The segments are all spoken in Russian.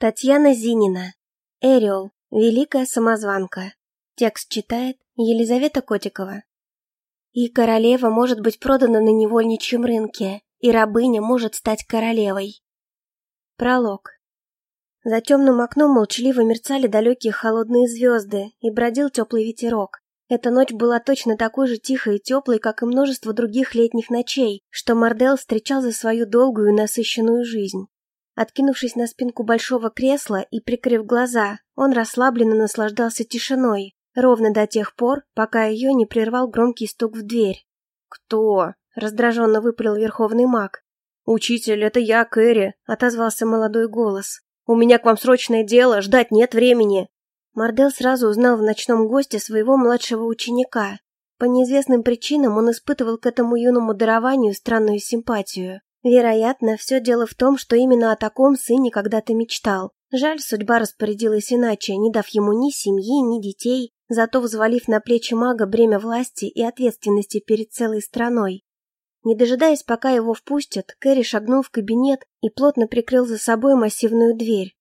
Татьяна Зинина. Эриол. Великая самозванка. Текст читает Елизавета Котикова. И королева может быть продана на невольничьем рынке, и рабыня может стать королевой. Пролог. За темным окном молчаливо мерцали далекие холодные звезды, и бродил теплый ветерок. Эта ночь была точно такой же тихой и теплой, как и множество других летних ночей, что Мардел встречал за свою долгую и насыщенную жизнь. Откинувшись на спинку большого кресла и прикрыв глаза, он расслабленно наслаждался тишиной, ровно до тех пор, пока ее не прервал громкий стук в дверь. «Кто?» — раздраженно выпалил верховный маг. «Учитель, это я, Кэрри», — отозвался молодой голос. «У меня к вам срочное дело, ждать нет времени». Мардел сразу узнал в ночном госте своего младшего ученика. По неизвестным причинам он испытывал к этому юному дарованию странную симпатию. Вероятно, все дело в том, что именно о таком сыне когда-то мечтал. Жаль, судьба распорядилась иначе, не дав ему ни семьи, ни детей, зато взвалив на плечи мага бремя власти и ответственности перед целой страной. Не дожидаясь, пока его впустят, Кэрри шагнул в кабинет и плотно прикрыл за собой массивную дверь.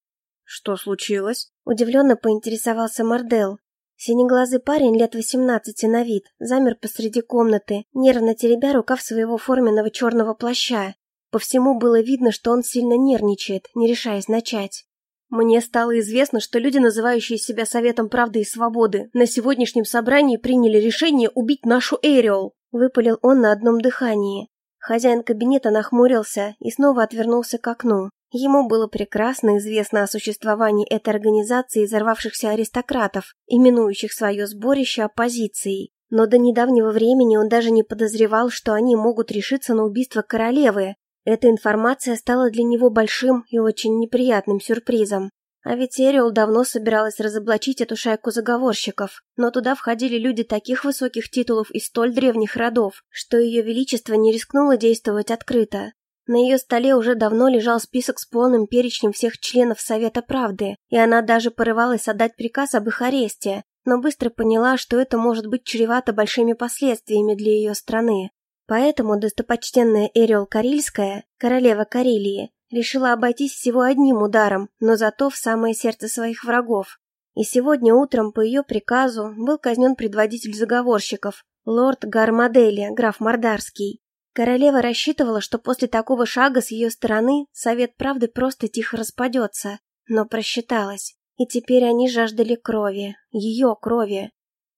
«Что случилось?» – удивленно поинтересовался Мардел. Синеглазый парень лет восемнадцати на вид замер посреди комнаты, нервно теребя рукав своего форменного черного плаща. По всему было видно, что он сильно нервничает, не решаясь начать. Мне стало известно, что люди, называющие себя Советом Правды и Свободы, на сегодняшнем собрании приняли решение убить нашу Эриол. Выпалил он на одном дыхании. Хозяин кабинета нахмурился и снова отвернулся к окну. Ему было прекрасно известно о существовании этой организации взорвавшихся аристократов, именующих свое сборище оппозицией. Но до недавнего времени он даже не подозревал, что они могут решиться на убийство королевы, эта информация стала для него большим и очень неприятным сюрпризом. А ведь Эриол давно собиралась разоблачить эту шайку заговорщиков, но туда входили люди таких высоких титулов и столь древних родов, что ее величество не рискнуло действовать открыто. На ее столе уже давно лежал список с полным перечнем всех членов Совета Правды, и она даже порывалась отдать приказ об их аресте, но быстро поняла, что это может быть чревато большими последствиями для ее страны. Поэтому достопочтенная Эриол Карильская, королева Карелии, решила обойтись всего одним ударом, но зато в самое сердце своих врагов. И сегодня утром по ее приказу был казнен предводитель заговорщиков, лорд Гармадели, граф Мордарский. Королева рассчитывала, что после такого шага с ее стороны Совет Правды просто тихо распадется, но просчиталась. И теперь они жаждали крови, ее крови.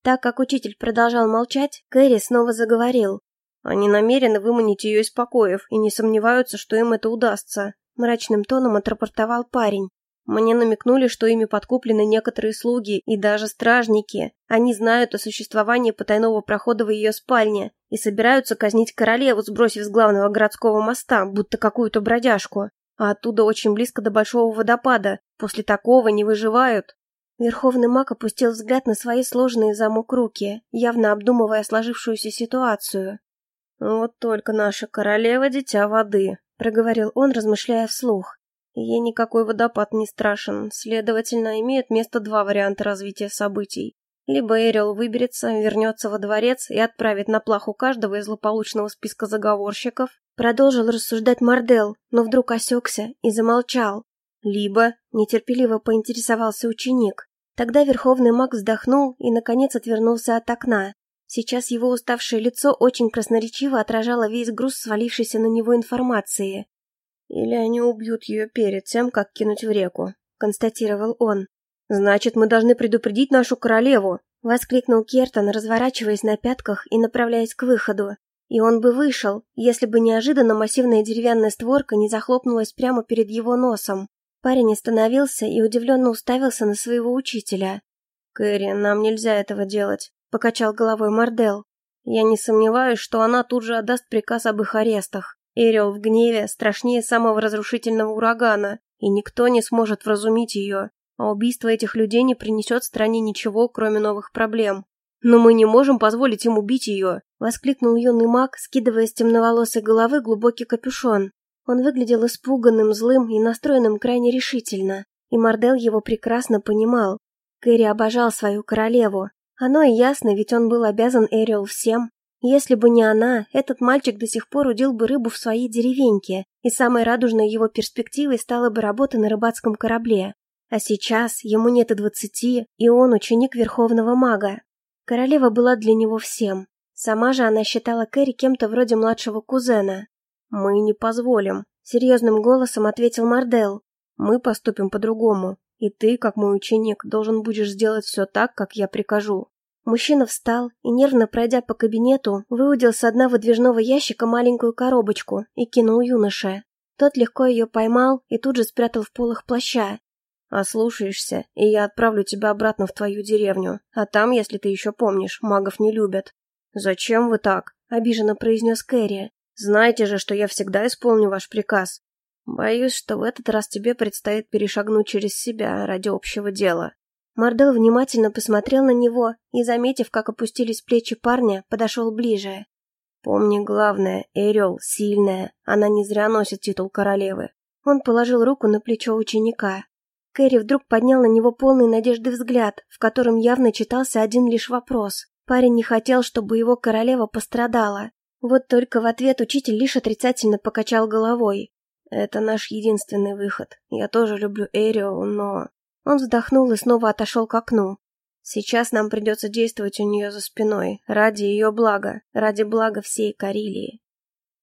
Так как учитель продолжал молчать, Кэрри снова заговорил. Они намерены выманить ее из покоев и не сомневаются, что им это удастся. Мрачным тоном отрапортовал парень. Мне намекнули, что ими подкуплены некоторые слуги и даже стражники. Они знают о существовании потайного прохода в ее спальне и собираются казнить королеву, сбросив с главного городского моста, будто какую-то бродяжку. А оттуда очень близко до большого водопада. После такого не выживают. Верховный маг опустил взгляд на свои сложные замок руки, явно обдумывая сложившуюся ситуацию. «Вот только наша королева – дитя воды», – проговорил он, размышляя вслух. Ей никакой водопад не страшен, следовательно, имеют место два варианта развития событий. Либо Эрил выберется, вернется во дворец и отправит на плаху каждого из злополучного списка заговорщиков. Продолжил рассуждать Мардел, но вдруг осекся и замолчал. Либо нетерпеливо поинтересовался ученик. Тогда верховный маг вздохнул и, наконец, отвернулся от окна. Сейчас его уставшее лицо очень красноречиво отражало весь груз свалившейся на него информации. «Или они убьют ее перед тем, как кинуть в реку», — констатировал он. «Значит, мы должны предупредить нашу королеву», — воскликнул Кертон, разворачиваясь на пятках и направляясь к выходу. И он бы вышел, если бы неожиданно массивная деревянная створка не захлопнулась прямо перед его носом. Парень остановился и удивленно уставился на своего учителя. «Кэрри, нам нельзя этого делать», — покачал головой Мардел. «Я не сомневаюсь, что она тут же отдаст приказ об их арестах. Эрил в гневе страшнее самого разрушительного урагана, и никто не сможет вразумить ее, а убийство этих людей не принесет стране ничего, кроме новых проблем. Но мы не можем позволить им убить ее!» — воскликнул юный маг, скидывая с темноволосой головы глубокий капюшон. Он выглядел испуганным, злым и настроенным крайне решительно, и Мардел его прекрасно понимал. Кэрри обожал свою королеву, оно и ясно, ведь он был обязан Эриол всем. Если бы не она, этот мальчик до сих пор удил бы рыбу в своей деревеньке, и самой радужной его перспективой стала бы работа на рыбацком корабле. А сейчас ему нет и двадцати, и он ученик верховного мага. Королева была для него всем. Сама же она считала Кэрри кем-то вроде младшего кузена. «Мы не позволим», — серьезным голосом ответил Мардел. «Мы поступим по-другому, и ты, как мой ученик, должен будешь сделать все так, как я прикажу». Мужчина встал и, нервно пройдя по кабинету, выудил с дна выдвижного ящика маленькую коробочку и кинул юноше. Тот легко ее поймал и тут же спрятал в полах плаща. «Ослушаешься, и я отправлю тебя обратно в твою деревню, а там, если ты еще помнишь, магов не любят». «Зачем вы так?» — обиженно произнес Кэрри. «Знаете же, что я всегда исполню ваш приказ. Боюсь, что в этот раз тебе предстоит перешагнуть через себя ради общего дела». Мордел внимательно посмотрел на него и, заметив, как опустились плечи парня, подошел ближе. «Помни главное, Эрел сильная, она не зря носит титул королевы». Он положил руку на плечо ученика. Кэрри вдруг поднял на него полный надежды взгляд, в котором явно читался один лишь вопрос. Парень не хотел, чтобы его королева пострадала. Вот только в ответ учитель лишь отрицательно покачал головой. «Это наш единственный выход. Я тоже люблю Эрио, но...» Он вздохнул и снова отошел к окну. Сейчас нам придется действовать у нее за спиной, ради ее блага, ради блага всей Карелии.